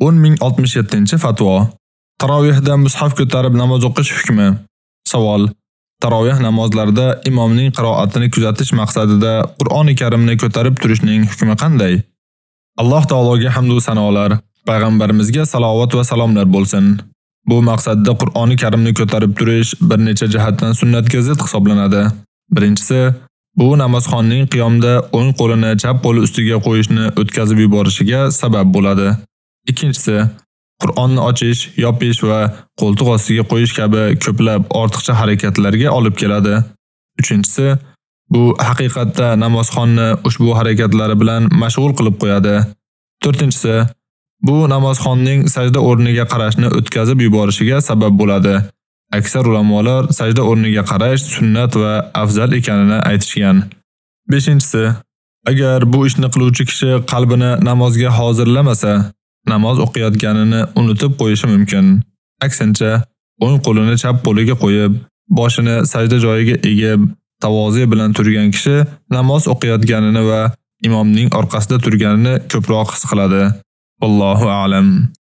10067-fatvo. Tarovihda mushaf ko'tarib namoz o'qish hukmi. Savol: Tarovih namozlarida imomning qiroatini kuzatish maqsadida Qur'oni Karimni ko'tarib turishning hukmi qanday? Alloh taologa hamd va sanolar, payg'ambarimizga salovat va salomlar bo'lsin. Bu maqsadda Qur'oni Karimni ko'tarib turish bir necha jihatdan sunnatga zid hisoblanadi. Birinchisi, bu namozxonning qiyomda o'ng qo'lini chap qo'li ustiga qo'yishni o'tkazib yuborishiga sabab bo'ladi. Ikkinchisi, Qur'onni ochish, yopish va qo'ltiq ostiga qo'yish kabi ko'plab ortiqcha harakatlarga olib keladi. Uchinchisi, bu haqiqatda namozxonni ushbu harakatlari bilan mashg'ul qilib qo'yadi. To'rtinchisi, bu namozxonning sajda o'rniga qarashni o'tkazib yuborishiga sabab bo'ladi. Aksar ulamolar sajda o'rniga qarash sunnat va afzal ekanini aytishgan. Beshinchisi, agar bu ishni qiluvchi kishi qalbini namozga hozirlamasa, namoz o'qiyotganini unutib qo'yishi mumkin. Aksincha, o'ng qo'lini chap qo'liga qo'yib, boshini sajda joyiga egib, tavozi bilan turgan kishi namoz o'qiyotganini va imomning orqasida turganini ko'proq his qiladi. Allohu a'lam.